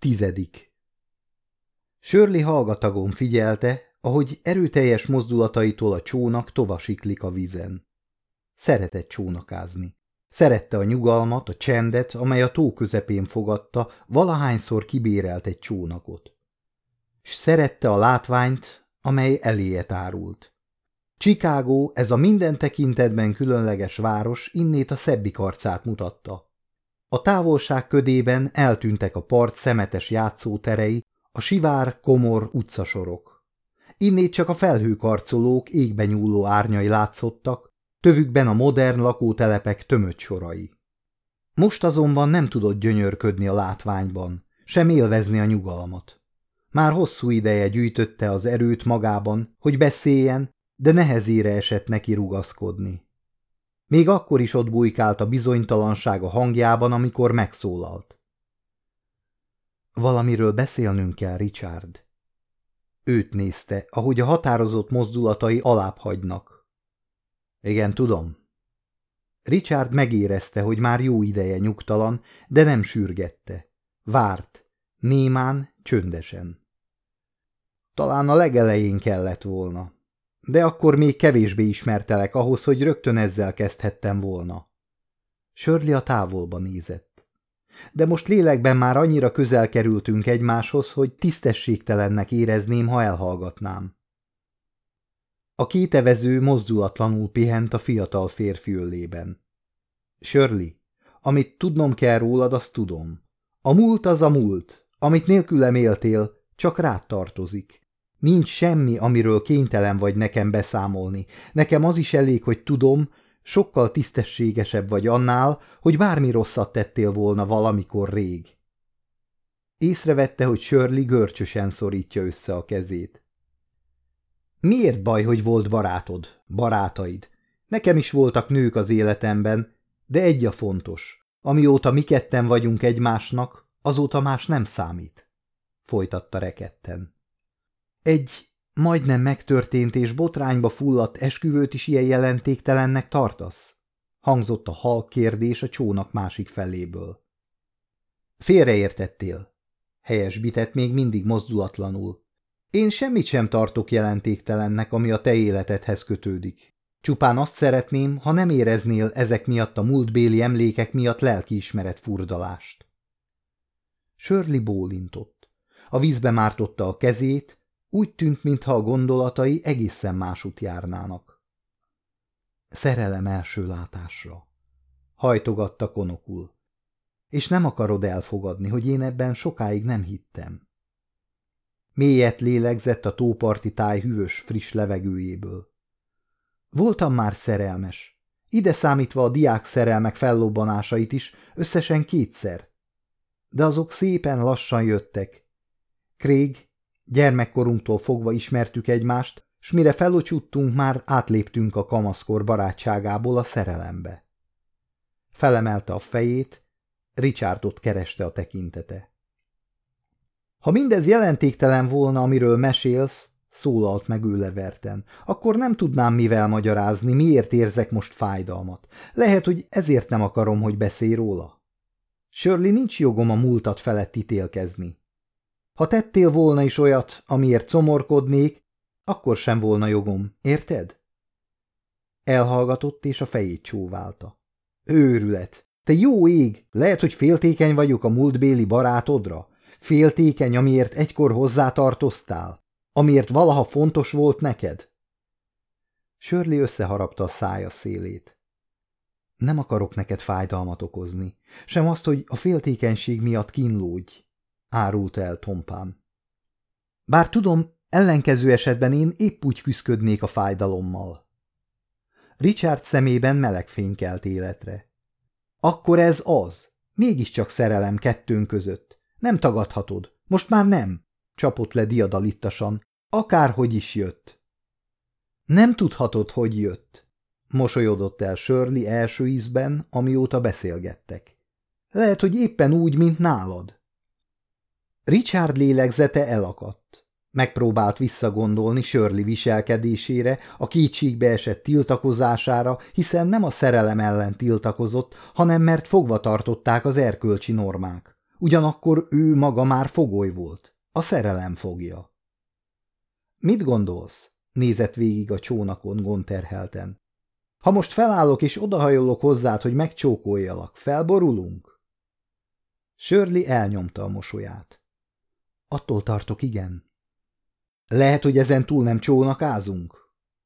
Tizedik Sörli hallgatagon figyelte, ahogy erőteljes mozdulataitól a csónak tovasiklik a vízen. Szeretett csónakázni. Szerette a nyugalmat, a csendet, amely a tó közepén fogadta, valahányszor kibérelt egy csónakot. S szerette a látványt, amely eléje tárult. Chicago, ez a minden tekintetben különleges város innét a szebbik arcát mutatta. A távolság ködében eltűntek a part szemetes játszóterei, a sivár, komor utcasorok. Innét csak a felhőkarcolók égbe nyúló árnyai látszottak, tövükben a modern lakótelepek tömött sorai. Most azonban nem tudott gyönyörködni a látványban, sem élvezni a nyugalmat. Már hosszú ideje gyűjtötte az erőt magában, hogy beszéljen, de nehezére esett neki rugaszkodni. Még akkor is ott bujkált a bizonytalanság a hangjában, amikor megszólalt. Valamiről beszélnünk kell, Richard. Őt nézte, ahogy a határozott mozdulatai alább hagynak. Igen, tudom. Richard megérezte, hogy már jó ideje nyugtalan, de nem sürgette. Várt, némán, csöndesen. Talán a legelején kellett volna de akkor még kevésbé ismertelek ahhoz, hogy rögtön ezzel kezdhettem volna. Sörli a távolba nézett. De most lélekben már annyira közel kerültünk egymáshoz, hogy tisztességtelennek érezném, ha elhallgatnám. A kétevező mozdulatlanul pihent a fiatal férfi öllében. Sörli, amit tudnom kell rólad, azt tudom. A múlt az a múlt, amit nélkülem éltél, csak rád tartozik. Nincs semmi, amiről kénytelen vagy nekem beszámolni. Nekem az is elég, hogy tudom, sokkal tisztességesebb vagy annál, hogy bármi rosszat tettél volna valamikor rég. Észrevette, hogy Shirley görcsösen szorítja össze a kezét. Miért baj, hogy volt barátod, barátaid? Nekem is voltak nők az életemben, de egy a fontos. Amióta mi ketten vagyunk egymásnak, azóta más nem számít. Folytatta reketten. Egy majdnem megtörtént és botrányba fulladt esküvőt is ilyen jelentéktelennek tartasz? Hangzott a halk kérdés a csónak másik feléből. Félreértettél. Helyesbitett még mindig mozdulatlanul. Én semmit sem tartok jelentéktelennek, ami a te életedhez kötődik. Csupán azt szeretném, ha nem éreznél ezek miatt a múltbéli emlékek miatt lelkiismeret furdalást. Sörli bólintott. A vízbe mártotta a kezét, úgy tűnt, mintha a gondolatai egészen másút járnának. Szerelem első látásra. Hajtogatta konokul. És nem akarod elfogadni, hogy én ebben sokáig nem hittem. Mélyet lélegzett a tóparti táj hűvös, friss levegőjéből. Voltam már szerelmes. Ide számítva a diák szerelmek fellobbanásait is, összesen kétszer. De azok szépen lassan jöttek. Craig Gyermekkorunktól fogva ismertük egymást, s mire felocsuttunk, már átléptünk a kamaszkor barátságából a szerelembe. Felemelte a fejét, Richardot kereste a tekintete. Ha mindez jelentéktelen volna, amiről mesélsz, szólalt meg ő akkor nem tudnám mivel magyarázni, miért érzek most fájdalmat. Lehet, hogy ezért nem akarom, hogy beszélj róla. Shirley nincs jogom a múltat felett ítélkezni. Ha tettél volna is olyat, amiért szomorkodnék, akkor sem volna jogom, érted? Elhallgatott, és a fejét csóválta. Őrület! Te jó ég! Lehet, hogy féltékeny vagyok a múltbéli barátodra? Féltékeny, amiért egykor hozzátartoztál? Amiért valaha fontos volt neked? Sörli összeharapta a szája szélét. Nem akarok neked fájdalmat okozni, sem azt, hogy a féltékenység miatt kínlódj árulta el Tompán. Bár tudom, ellenkező esetben én épp úgy küszködnék a fájdalommal. Richard szemében meleg fény kelt életre. Akkor ez az. Mégiscsak szerelem kettőnk között. Nem tagadhatod. Most már nem. Csapott le diadalittasan. Akárhogy is jött. Nem tudhatod, hogy jött. Mosolyodott el Shirley első ízben, amióta beszélgettek. Lehet, hogy éppen úgy, mint nálad. Richard lélegzete elakadt. Megpróbált visszagondolni Shirley viselkedésére, a kétségbe esett tiltakozására, hiszen nem a szerelem ellen tiltakozott, hanem mert fogva tartották az erkölcsi normák. Ugyanakkor ő maga már fogoly volt, a szerelem fogja. Mit gondolsz? nézett végig a csónakon gonterhelten. Ha most felállok és odahajolok hozzád, hogy megcsókoljalak, felborulunk? Sörli elnyomta a mosolyát. Attól tartok, igen. Lehet, hogy ezen túl nem csónakázunk?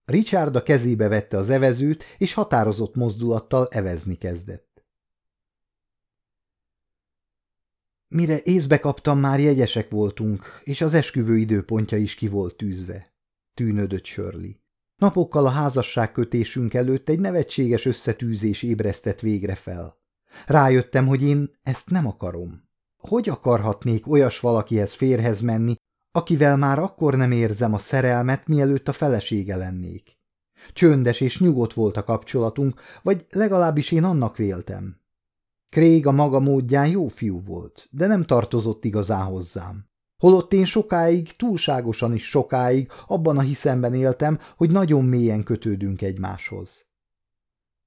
Richard a kezébe vette az evezőt, és határozott mozdulattal evezni kezdett. Mire észbe kaptam, már jegyesek voltunk, és az esküvő időpontja is ki volt tűzve. Tűnödött Shirley. Napokkal a házasságkötésünk előtt egy nevetséges összetűzés ébresztett végre fel. Rájöttem, hogy én ezt nem akarom. Hogy akarhatnék olyas valakihez férhez menni, akivel már akkor nem érzem a szerelmet, mielőtt a felesége lennék? Csöndes és nyugodt volt a kapcsolatunk, vagy legalábbis én annak véltem. Craig a maga módján jó fiú volt, de nem tartozott igazán hozzám. Holott én sokáig, túlságosan is sokáig abban a hiszemben éltem, hogy nagyon mélyen kötődünk egymáshoz.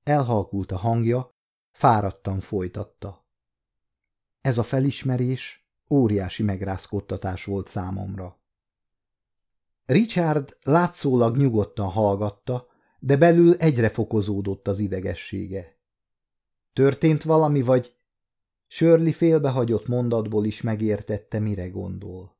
Elhalkult a hangja, fáradtan folytatta. Ez a felismerés óriási megrázkodtatás volt számomra. Richard látszólag nyugodtan hallgatta, de belül egyre fokozódott az idegessége. Történt valami, vagy Sörli félbehagyott mondatból is megértette, mire gondol.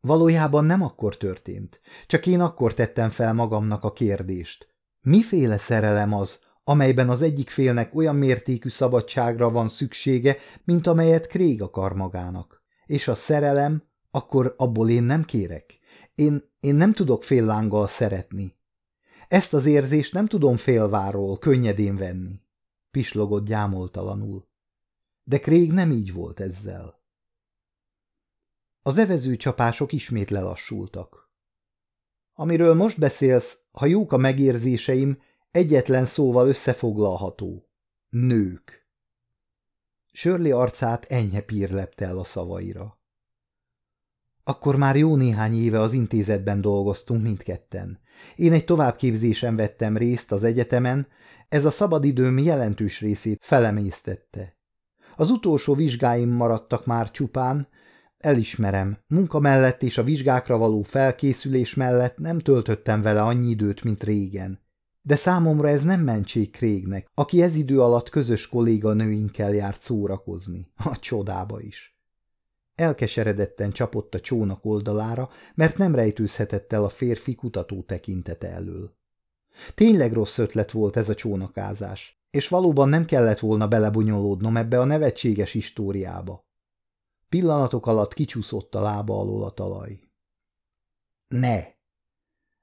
Valójában nem akkor történt, csak én akkor tettem fel magamnak a kérdést. Miféle szerelem az, amelyben az egyik félnek olyan mértékű szabadságra van szüksége, mint amelyet Krég akar magának. És a szerelem, akkor abból én nem kérek. Én, én nem tudok féllánggal szeretni. Ezt az érzést nem tudom félváról könnyedén venni. Pislogott gyámoltalanul de Craig nem így volt ezzel. Az evező csapások ismét lelassultak. Amiről most beszélsz, ha jók a megérzéseim, egyetlen szóval összefoglalható. Nők. Sörli arcát enyhe pír lepte el a szavaira. Akkor már jó néhány éve az intézetben dolgoztunk mindketten. Én egy továbbképzésen vettem részt az egyetemen, ez a szabadidőm jelentős részét felemésztette. Az utolsó vizsgáim maradtak már csupán, elismerem, munka mellett és a vizsgákra való felkészülés mellett nem töltöttem vele annyi időt, mint régen. De számomra ez nem mentség Krégnek, aki ez idő alatt közös kolléganőinkkel járt szórakozni, a csodába is. Elkeseredetten csapott a csónak oldalára, mert nem rejtőzhetett el a férfi kutató tekintete elől. Tényleg rossz ötlet volt ez a csónakázás és valóban nem kellett volna belebonyolódnom ebbe a nevetséges históriába. Pillanatok alatt kicsúszott a lába alól a talaj. Ne!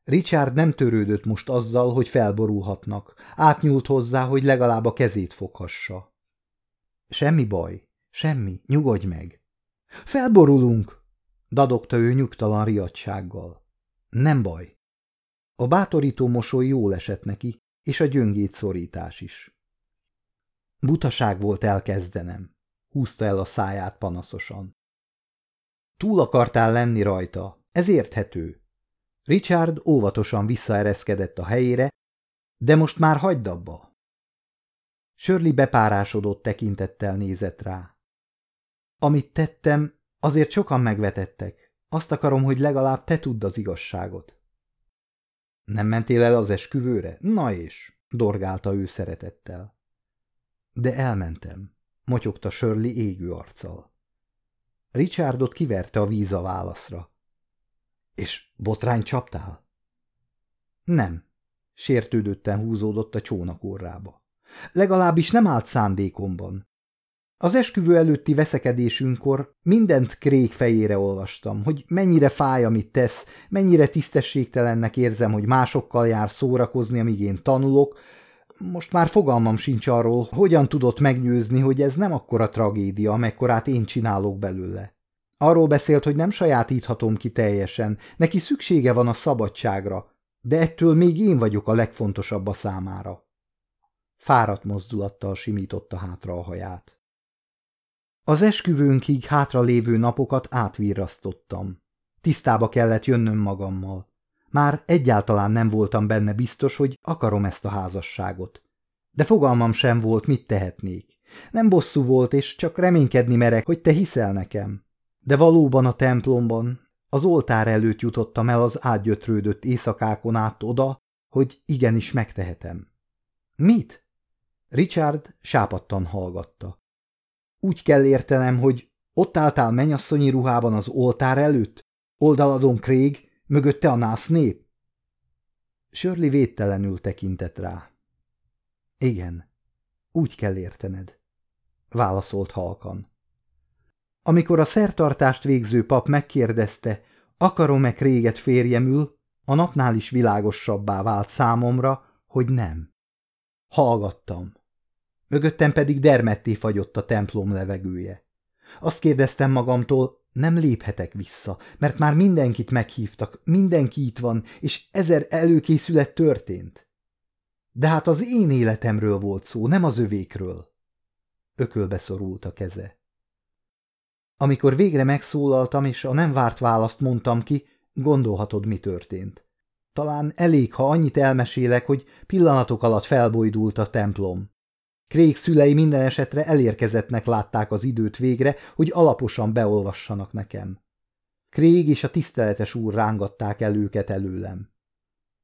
Richard nem törődött most azzal, hogy felborulhatnak, átnyúlt hozzá, hogy legalább a kezét foghassa. Semmi baj, semmi, nyugodj meg. Felborulunk, dadogta ő nyugtalan riadsággal. Nem baj. A bátorító mosoly jól esett neki, és a gyöngét szorítás is. Butaság volt elkezdenem, húzta el a száját panaszosan. Túl akartál lenni rajta, ez érthető. Richard óvatosan visszaereszkedett a helyére, de most már hagyd abba. Sörli bepárásodott tekintettel nézett rá. Amit tettem, azért sokan megvetettek. Azt akarom, hogy legalább te tudd az igazságot. Nem mentél el az esküvőre? Na és, dorgálta ő szeretettel. De elmentem, motyogta Shirley égő arccal. Richardot kiverte a víz a válaszra. És botrány csaptál? Nem, sértődötten húzódott a csónak orrába. Legalábbis nem állt szándékomban. Az esküvő előtti veszekedésünkkor mindent Krék fejére olvastam, hogy mennyire fáj, amit tesz, mennyire tisztességtelennek érzem, hogy másokkal jár szórakozni, amíg én tanulok, most már fogalmam sincs arról, hogyan tudott meggyőzni, hogy ez nem akkora tragédia, amekkorát én csinálok belőle. Arról beszélt, hogy nem sajátíthatom ki teljesen, neki szüksége van a szabadságra, de ettől még én vagyok a legfontosabb a számára. Fáradt mozdulattal simította hátra a haját. Az esküvőnkig hátra lévő napokat átvirrasztottam. Tisztába kellett jönnöm magammal. Már egyáltalán nem voltam benne biztos, hogy akarom ezt a házasságot. De fogalmam sem volt, mit tehetnék. Nem bosszú volt, és csak reménykedni merek, hogy te hiszel nekem. De valóban a templomban, az oltár előtt jutottam el az átgyötrődött éjszakákon át oda, hogy igenis megtehetem. Mit? Richard sápadtan hallgatta. Úgy kell értenem, hogy ott álltál menyasszonyi ruhában az oltár előtt? Oldaladon Craig, mögötte a nász nép? Shirley védtelenül tekintett rá. Igen, úgy kell értened, válaszolt halkan. Amikor a szertartást végző pap megkérdezte, akarom-e Kréget férjemül, a napnál is világosabbá vált számomra, hogy nem. Hallgattam. Mögöttem pedig dermetté fagyott a templom levegője. Azt kérdeztem magamtól, nem léphetek vissza, mert már mindenkit meghívtak, mindenki itt van, és ezer előkészület történt. De hát az én életemről volt szó, nem az övékről. Ökölbe szorult a keze. Amikor végre megszólaltam, és a nem várt választ mondtam ki, gondolhatod, mi történt. Talán elég, ha annyit elmesélek, hogy pillanatok alatt felbojdult a templom. Krék szülei minden esetre elérkezettnek látták az időt végre, hogy alaposan beolvassanak nekem. Krég és a tiszteletes úr rángatták el őket előlem.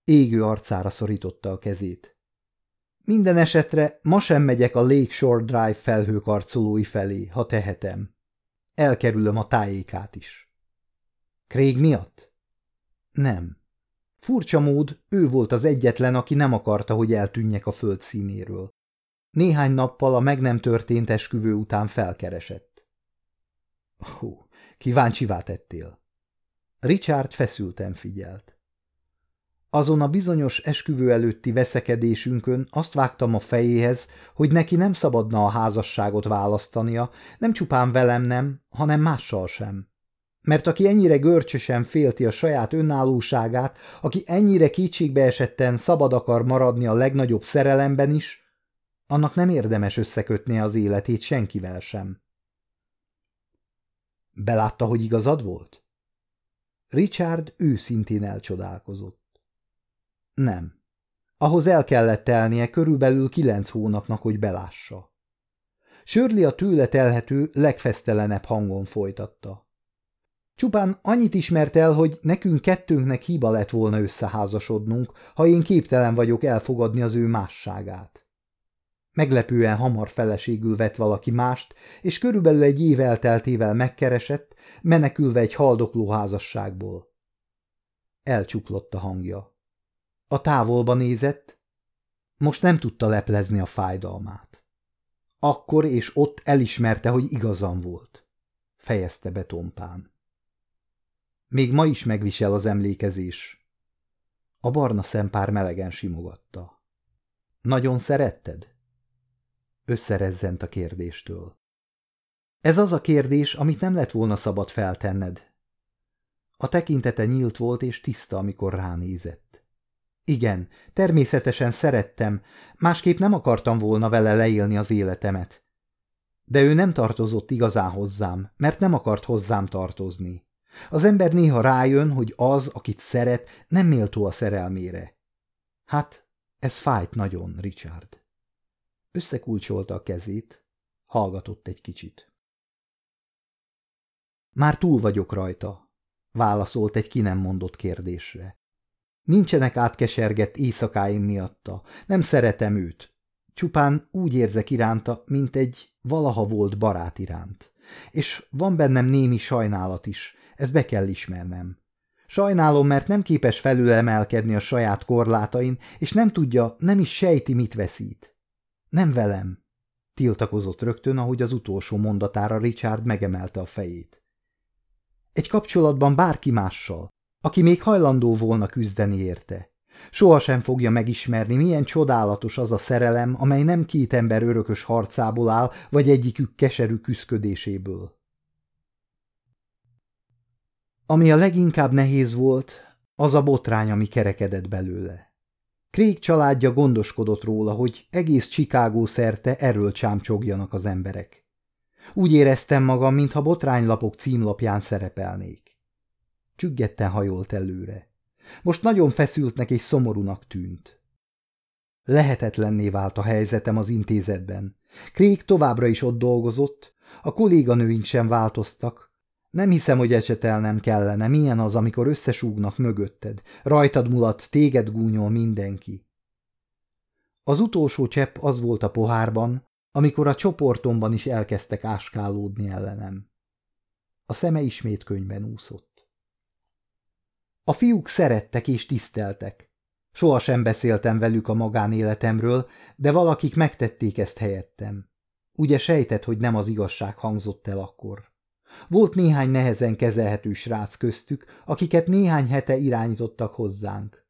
Égő arcára szorította a kezét. Minden esetre ma sem megyek a Lakeshore Drive felhőkarcolói felé, ha tehetem. Elkerülöm a tájékát is. Craig miatt? Nem. Furcsa mód, ő volt az egyetlen, aki nem akarta, hogy eltűnjek a föld színéről. Néhány nappal a meg nem történt esküvő után felkeresett. Hú, kíváncsivá tettél. Richard feszülten figyelt. Azon a bizonyos esküvő előtti veszekedésünkön azt vágtam a fejéhez, hogy neki nem szabadna a házasságot választania, nem csupán velem nem, hanem mással sem. Mert aki ennyire görcsösen félti a saját önállóságát, aki ennyire kétségbeesetten szabad akar maradni a legnagyobb szerelemben is, annak nem érdemes összekötni az életét senkivel sem. Belátta, hogy igazad volt? Richard őszintén elcsodálkozott. Nem. Ahhoz el kellett telnie körülbelül kilenc hónapnak, hogy belássa. Sörli a tőle telhető, legfesztelenebb hangon folytatta. Csupán annyit ismert el, hogy nekünk kettőnknek hiba lett volna összeházasodnunk, ha én képtelen vagyok elfogadni az ő másságát. Meglepően hamar feleségül vett valaki mást, és körülbelül egy év elteltével megkeresett, menekülve egy haldokló házasságból. Elcsuklott a hangja. A távolba nézett, most nem tudta leplezni a fájdalmát. Akkor és ott elismerte, hogy igazam volt. Fejezte be Tompán. Még ma is megvisel az emlékezés. A barna szempár melegen simogatta. Nagyon szeretted? Összerezzent a kérdéstől. Ez az a kérdés, amit nem lett volna szabad feltenned. A tekintete nyílt volt és tiszta, amikor ránézett. Igen, természetesen szerettem, másképp nem akartam volna vele leélni az életemet. De ő nem tartozott igazán hozzám, mert nem akart hozzám tartozni. Az ember néha rájön, hogy az, akit szeret, nem méltó a szerelmére. Hát, ez fájt nagyon, Richard. Összekulcsolta a kezét, hallgatott egy kicsit. Már túl vagyok rajta, válaszolt egy ki nem mondott kérdésre. Nincsenek átkesergett éjszakáim miatta, nem szeretem őt. Csupán úgy érzek iránta, mint egy valaha volt barát iránt. És van bennem némi sajnálat is, ezt be kell ismernem. Sajnálom, mert nem képes felülemelkedni a saját korlátain, és nem tudja, nem is sejti, mit veszít. Nem velem, tiltakozott rögtön, ahogy az utolsó mondatára Richard megemelte a fejét. Egy kapcsolatban bárki mással, aki még hajlandó volna küzdeni érte. Sohasem fogja megismerni, milyen csodálatos az a szerelem, amely nem két ember örökös harcából áll, vagy egyikük keserű küszködéséből. Ami a leginkább nehéz volt, az a botrány, ami kerekedett belőle. Craig családja gondoskodott róla, hogy egész Chicago szerte erről csámcsogjanak az emberek. Úgy éreztem magam, mintha botránylapok címlapján szerepelnék. Csüggetten hajolt előre. Most nagyon feszültnek és szomorúnak tűnt. Lehetetlenné vált a helyzetem az intézetben. Krék továbbra is ott dolgozott, a kolléganőink sem változtak. Nem hiszem, hogy ecsetelnem kellene, milyen az, amikor összesúgnak mögötted. Rajtad mulat, téged gúnyol mindenki. Az utolsó csepp az volt a pohárban, amikor a csoportomban is elkezdtek áskálódni ellenem. A szeme ismét könyvben úszott. A fiúk szerettek és tiszteltek. Sohasem beszéltem velük a magánéletemről, de valakik megtették ezt helyettem. Ugye sejtett, hogy nem az igazság hangzott el akkor. Volt néhány nehezen kezelhető srác köztük, akiket néhány hete irányítottak hozzánk.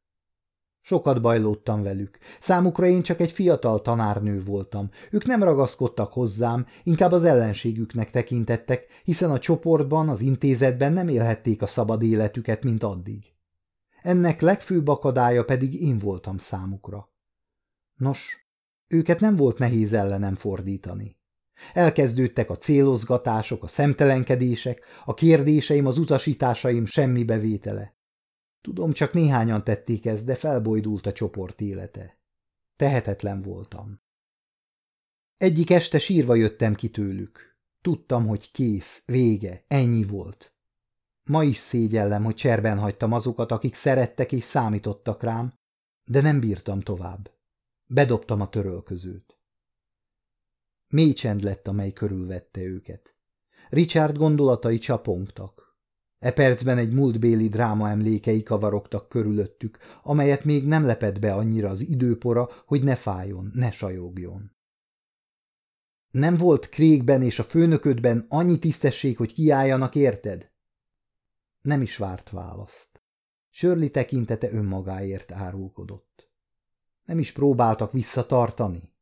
Sokat bajlódtam velük. Számukra én csak egy fiatal tanárnő voltam. Ők nem ragaszkodtak hozzám, inkább az ellenségüknek tekintettek, hiszen a csoportban, az intézetben nem élhették a szabad életüket, mint addig. Ennek legfőbb akadálya pedig én voltam számukra. Nos, őket nem volt nehéz ellenem fordítani. Elkezdődtek a célozgatások, a szemtelenkedések, a kérdéseim, az utasításaim semmi bevétele. Tudom, csak néhányan tették ezt, de felbojdult a csoport élete. Tehetetlen voltam. Egyik este sírva jöttem ki tőlük. Tudtam, hogy kész, vége, ennyi volt. Ma is szégyellem, hogy cserben hagytam azokat, akik szerettek és számítottak rám, de nem bírtam tovább. Bedobtam a törölközőt. Mély csend lett, amely körülvette őket. Richard gondolatai csapongtak. E percben egy múltbéli dráma emlékei kavarogtak körülöttük, amelyet még nem lepett be annyira az időpora, hogy ne fájjon, ne sajogjon. Nem volt Krégben és a főnöködben annyi tisztesség, hogy kiálljanak, érted? Nem is várt választ. Sörli tekintete önmagáért árulkodott. Nem is próbáltak visszatartani?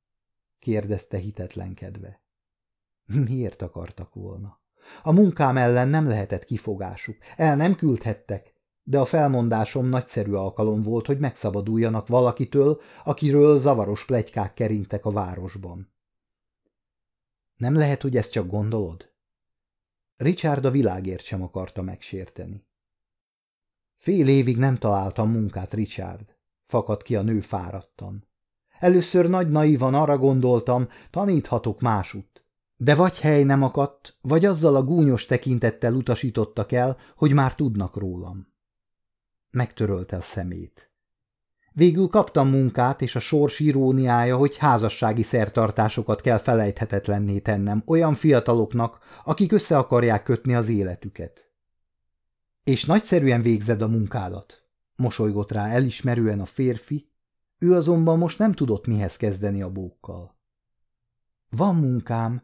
kérdezte hitetlenkedve. Miért akartak volna? A munkám ellen nem lehetett kifogásuk, el nem küldhettek, de a felmondásom nagyszerű alkalom volt, hogy megszabaduljanak valakitől, akiről zavaros plegykák kerintek a városban. Nem lehet, hogy ezt csak gondolod? Richard a világért sem akarta megsérteni. Fél évig nem találtam munkát, Richard, fakadt ki a nő fáradtan. Először nagy naivan arra gondoltam, taníthatok másút. De vagy hely nem akadt, vagy azzal a gúnyos tekintettel utasítottak el, hogy már tudnak rólam. Megtörölte a szemét. Végül kaptam munkát, és a sors iróniája, hogy házassági szertartásokat kell felejthetetlenné tennem olyan fiataloknak, akik össze akarják kötni az életüket. És nagyszerűen végzed a munkádat, mosolygott rá elismerően a férfi, ő azonban most nem tudott mihez kezdeni a bókkal. Van munkám,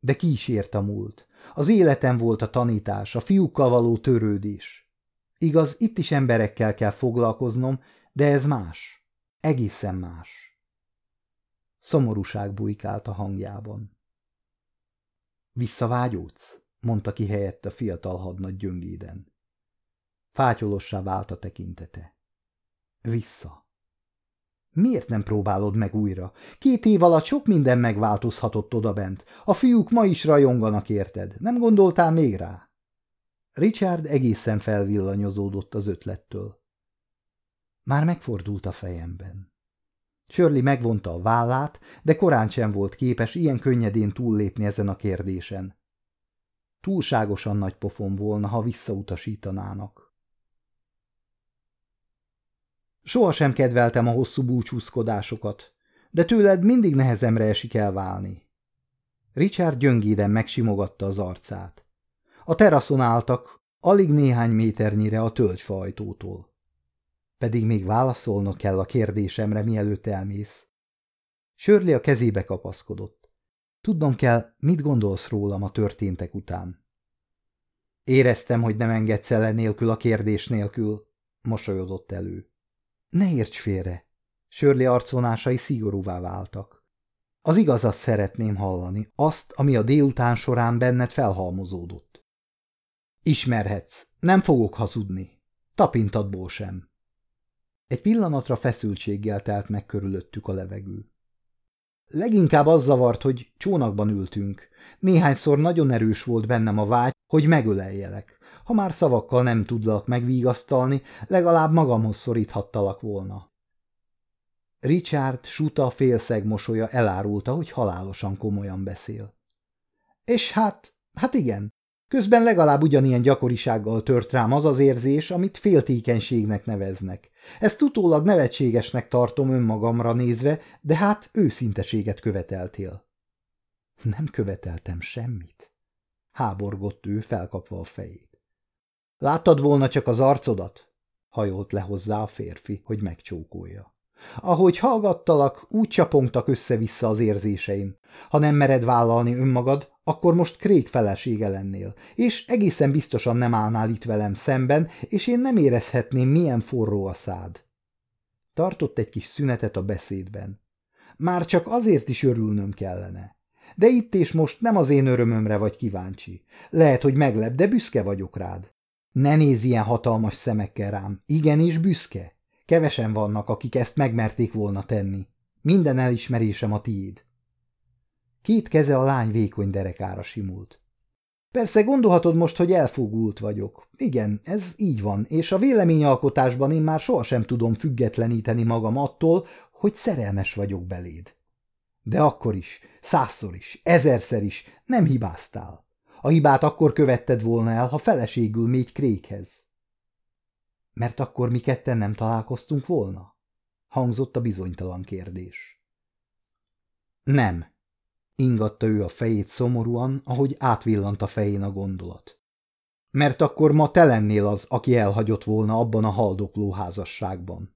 de ki is ért a múlt. Az életem volt a tanítás, a fiúkkal való törődés. Igaz, itt is emberekkel kell foglalkoznom, de ez más. Egészen más. Szomorúság bujkált a hangjában. Visszavágyódsz? mondta ki helyett a fiatal hadnagy gyöngéden. Fátyolossá vált a tekintete. Vissza. Miért nem próbálod meg újra? Két év alatt sok minden megváltozhatott odabent. A fiúk ma is rajonganak érted. Nem gondoltál még rá? Richard egészen felvillanyozódott az ötlettől. Már megfordult a fejemben. Shirley megvonta a vállát, de korán sem volt képes ilyen könnyedén túllépni ezen a kérdésen. Túlságosan nagy pofon volna, ha visszautasítanának. Sohasem kedveltem a hosszú búcsúzkodásokat, de tőled mindig nehezemre esik elválni. Richard gyöngéden megsimogatta az arcát. A teraszon álltak, alig néhány méternyire a tölgyfajtótól. Pedig még válaszolnod kell a kérdésemre, mielőtt elmész. Sörli a kezébe kapaszkodott. Tudnom kell, mit gondolsz rólam a történtek után. Éreztem, hogy nem engedsz el nélkül a kérdés nélkül, mosolyodott elő. Ne érts félre! Sörli arcvonásai szigorúvá váltak. Az igazat szeretném hallani, azt, ami a délután során benned felhalmozódott. Ismerhetsz, nem fogok hazudni. Tapintatból sem. Egy pillanatra feszültséggel telt meg körülöttük a levegő. Leginkább az zavart, hogy csónakban ültünk. Néhányszor nagyon erős volt bennem a vágy, hogy megöleljelek. Ha már szavakkal nem tudlak megvigasztalni, legalább magamhoz szoríthattalak volna. Richard suta félszeg mosolya elárulta, hogy halálosan komolyan beszél. És hát, hát igen, közben legalább ugyanilyen gyakorisággal tört rám az az érzés, amit féltékenységnek neveznek. Ezt utólag nevetségesnek tartom önmagamra nézve, de hát őszinteséget követeltél. Nem követeltem semmit. Háborgott ő, felkapva a fejét. Láttad volna csak az arcodat? Hajolt le hozzá a férfi, hogy megcsókolja. Ahogy hallgattalak, úgy csapongtak össze-vissza az érzéseim. Ha nem mered vállalni önmagad, akkor most Krék felesége lennél, és egészen biztosan nem állnál itt velem szemben, és én nem érezhetném, milyen forró a szád. Tartott egy kis szünetet a beszédben. Már csak azért is örülnöm kellene. De itt és most nem az én örömömre vagy kíváncsi. Lehet, hogy meglep, de büszke vagyok rád. Ne néz ilyen hatalmas szemekkel rám. Igenis büszke. Kevesen vannak, akik ezt megmerték volna tenni. Minden elismerésem a tiéd. Két keze a lány vékony derekára simult. Persze gondolhatod most, hogy elfogult vagyok. Igen, ez így van, és a véleményalkotásban én már sohasem tudom függetleníteni magam attól, hogy szerelmes vagyok beléd. De akkor is, százszor is, ezerszer is nem hibáztál. A hibát akkor követted volna el, ha feleségül mégy Krékhez. Mert akkor mi ketten nem találkoztunk volna? Hangzott a bizonytalan kérdés. Nem. Ingatta ő a fejét szomorúan, ahogy átvillant a fején a gondolat. Mert akkor ma te lennél az, aki elhagyott volna abban a haldokló házasságban.